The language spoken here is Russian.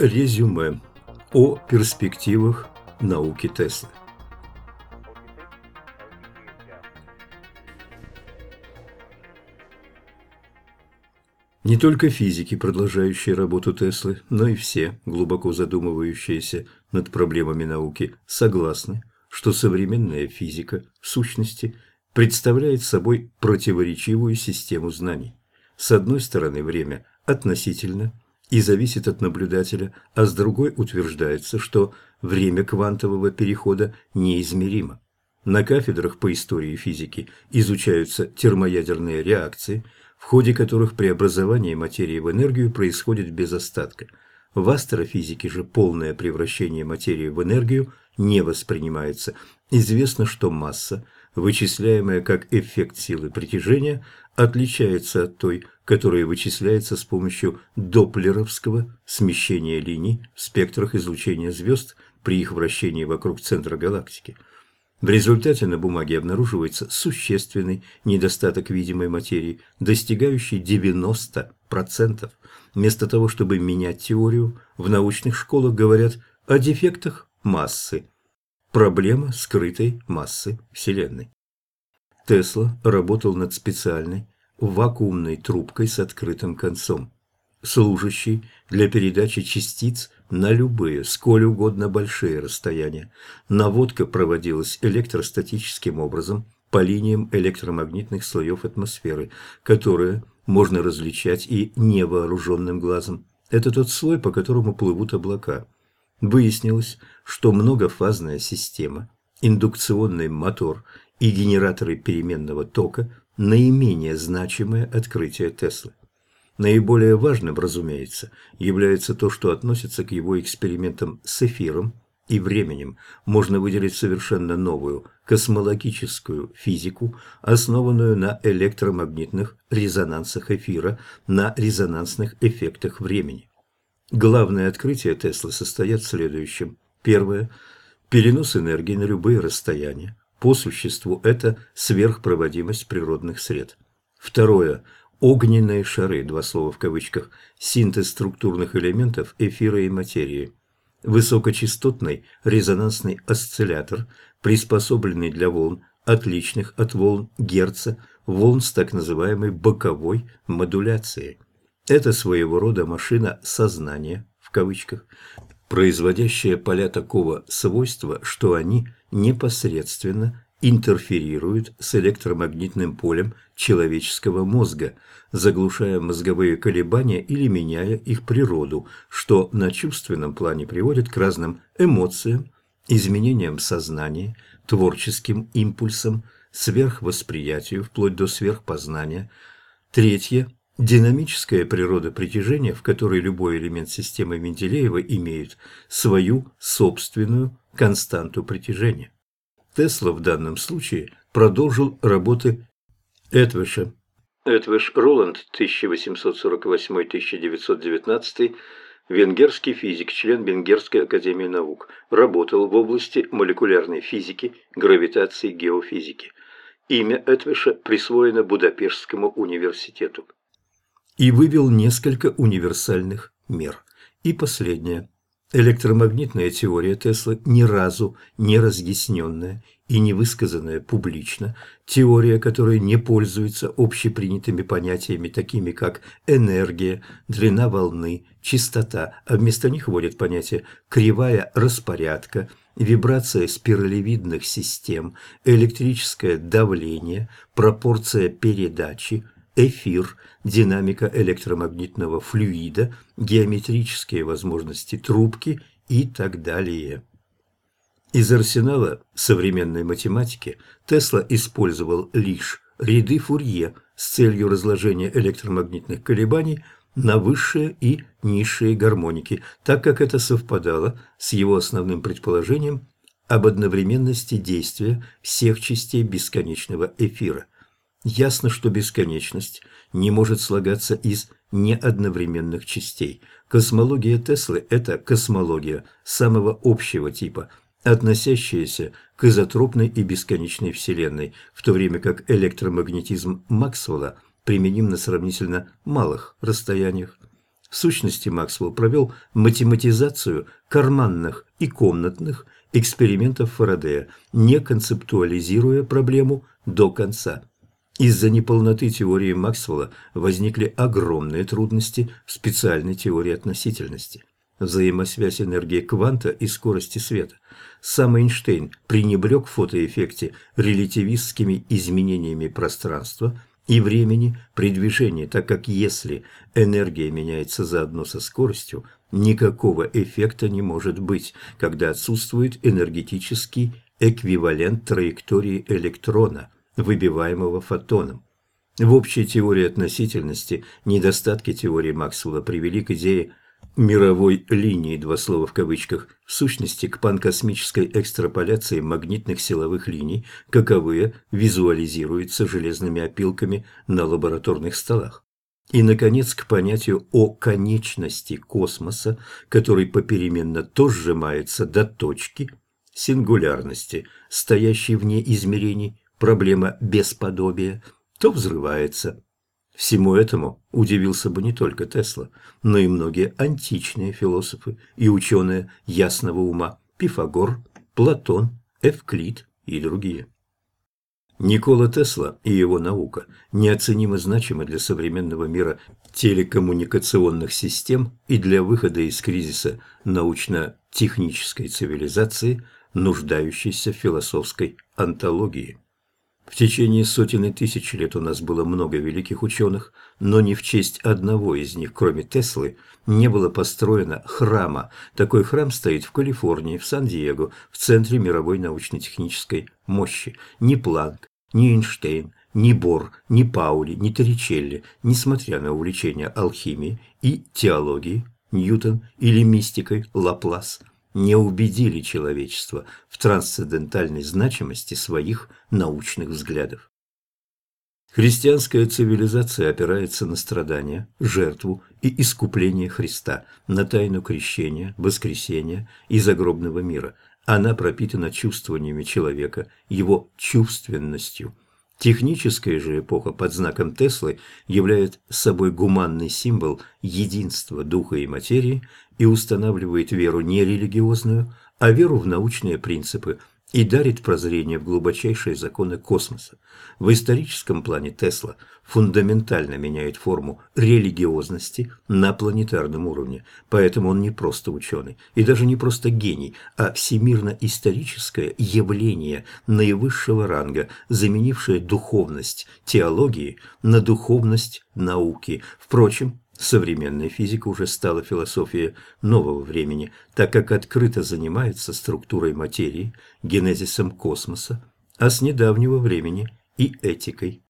Резюме о перспективах науки Теслы. Не только физики, продолжающие работу Теслы, но и все, глубоко задумывающиеся над проблемами науки, согласны, что современная физика, в сущности, представляет собой противоречивую систему знаний. С одной стороны, время относительно и зависит от наблюдателя, а с другой утверждается, что время квантового перехода неизмеримо. На кафедрах по истории физики изучаются термоядерные реакции – в ходе которых преобразование материи в энергию происходит без остатка. В астрофизике же полное превращение материи в энергию не воспринимается. Известно, что масса, вычисляемая как эффект силы притяжения, отличается от той, которая вычисляется с помощью доплеровского смещения линий в спектрах излучения звезд при их вращении вокруг центра галактики – в результате на бумаге обнаруживается существенный недостаток видимой материи, достигающий 90%. Вместо того, чтобы менять теорию, в научных школах говорят о дефектах массы. Проблема скрытой массы Вселенной. Тесла работал над специальной вакуумной трубкой с открытым концом служащий для передачи частиц на любые, сколь угодно большие расстояния. Наводка проводилась электростатическим образом по линиям электромагнитных слоев атмосферы, которые можно различать и невооруженным глазом. Это тот слой, по которому плывут облака. Выяснилось, что многофазная система, индукционный мотор и генераторы переменного тока – наименее значимое открытие Теслы. Наиболее важным, разумеется, является то, что относится к его экспериментам с эфиром и временем. Можно выделить совершенно новую космологическую физику, основанную на электромагнитных резонансах эфира, на резонансных эффектах времени. Главное открытие Теслы состоят в следующем. Первое – перенос энергии на любые расстояния. По существу это сверхпроводимость природных сред. Второе – огненные шары, два слова в кавычках, синтез структурных элементов эфира и материи. Высокочастотный резонансный осциллятор, приспособленный для волн, отличных от волн Герца, волн с так называемой боковой модуляцией. Это своего рода машина сознания, в кавычках, производящая поля такого свойства, что они непосредственно интерферируют с электромагнитным полем человеческого мозга, заглушая мозговые колебания или меняя их природу, что на чувственном плане приводит к разным эмоциям, изменениям сознания, творческим импульсам, сверхвосприятию, вплоть до сверхпознания. Третье – динамическая природа притяжения, в которой любой элемент системы Менделеева имеет свою собственную константу притяжения. Тесла в данном случае продолжил работы Этвиша. Этвиш Роланд, 1848-1919, венгерский физик, член Венгерской академии наук, работал в области молекулярной физики, гравитации, геофизики. Имя Этвиша присвоено Будапештскому университету. И вывел несколько универсальных мер. И последнее – Электромагнитная теория Теслы ни разу не разъясненная и не высказанная публично, теория, которая не пользуется общепринятыми понятиями, такими как энергия, длина волны, частота, а вместо них вводят понятия кривая распорядка, вибрация спиралевидных систем, электрическое давление, пропорция передачи – эфир, динамика электромагнитного флюида, геометрические возможности трубки и так далее. Из арсенала современной математики Тесла использовал лишь ряды Фурье с целью разложения электромагнитных колебаний на высшие и низшие гармоники, так как это совпадало с его основным предположением об одновременности действия всех частей бесконечного эфира. Ясно, что бесконечность не может слагаться из неодновременных частей. Космология Теслы – это космология самого общего типа, относящаяся к изотропной и бесконечной Вселенной, в то время как электромагнетизм Максвелла применим на сравнительно малых расстояниях. В сущности, Максвелл провел математизацию карманных и комнатных экспериментов Фарадея, не концептуализируя проблему до конца. Из-за неполноты теории Максвелла возникли огромные трудности в специальной теории относительности. Взаимосвязь энергии кванта и скорости света. Сам Эйнштейн пренебрег в фотоэффекте релятивистскими изменениями пространства и времени при движении, так как если энергия меняется заодно со скоростью, никакого эффекта не может быть, когда отсутствует энергетический эквивалент траектории электрона – выбиваемого фотоном. В общей теории относительности недостатки теории Максвелла привели к идее мировой линии, два слова в кавычках, в сущности к панкосмической экстраполяции магнитных силовых линий, каковые визуализируются железными опилками на лабораторных столах. И, наконец, к понятию о конечности космоса, который попеременно то сжимается до точки сингулярности, стоящей вне измерений, проблема бесподобия, то взрывается. Всему этому удивился бы не только Тесла, но и многие античные философы и ученые ясного ума – Пифагор, Платон, Эвклид и другие. Никола Тесла и его наука неоценимо значимы для современного мира телекоммуникационных систем и для выхода из кризиса научно-технической цивилизации, нуждающейся в философской антологии. В течение сотен и тысяч лет у нас было много великих ученых, но ни в честь одного из них, кроме Теслы, не было построено храма. Такой храм стоит в Калифорнии, в Сан-Диего, в центре мировой научно-технической мощи. Ни Планк, ни Эйнштейн, ни Бор, ни Паули, ни Торричелли, несмотря на увлечение алхимией и теологией, Ньютон или мистикой Лаплас – не убедили человечество в трансцендентальной значимости своих научных взглядов. Христианская цивилизация опирается на страдания, жертву и искупление Христа, на тайну крещения, воскресения и загробного мира. Она пропитана чувствованиями человека, его чувственностью – Техническая же эпоха под знаком Теслы являет собой гуманный символ единства духа и материи и устанавливает веру не религиозную, а веру в научные принципы, и дарит прозрение в глубочайшие законы космоса. В историческом плане Тесла фундаментально меняет форму религиозности на планетарном уровне, поэтому он не просто ученый и даже не просто гений, а всемирно-историческое явление наивысшего ранга, заменившее духовность теологии на духовность науки. Впрочем, Современная физика уже стала философией нового времени, так как открыто занимается структурой материи, генезисом космоса, а с недавнего времени и этикой.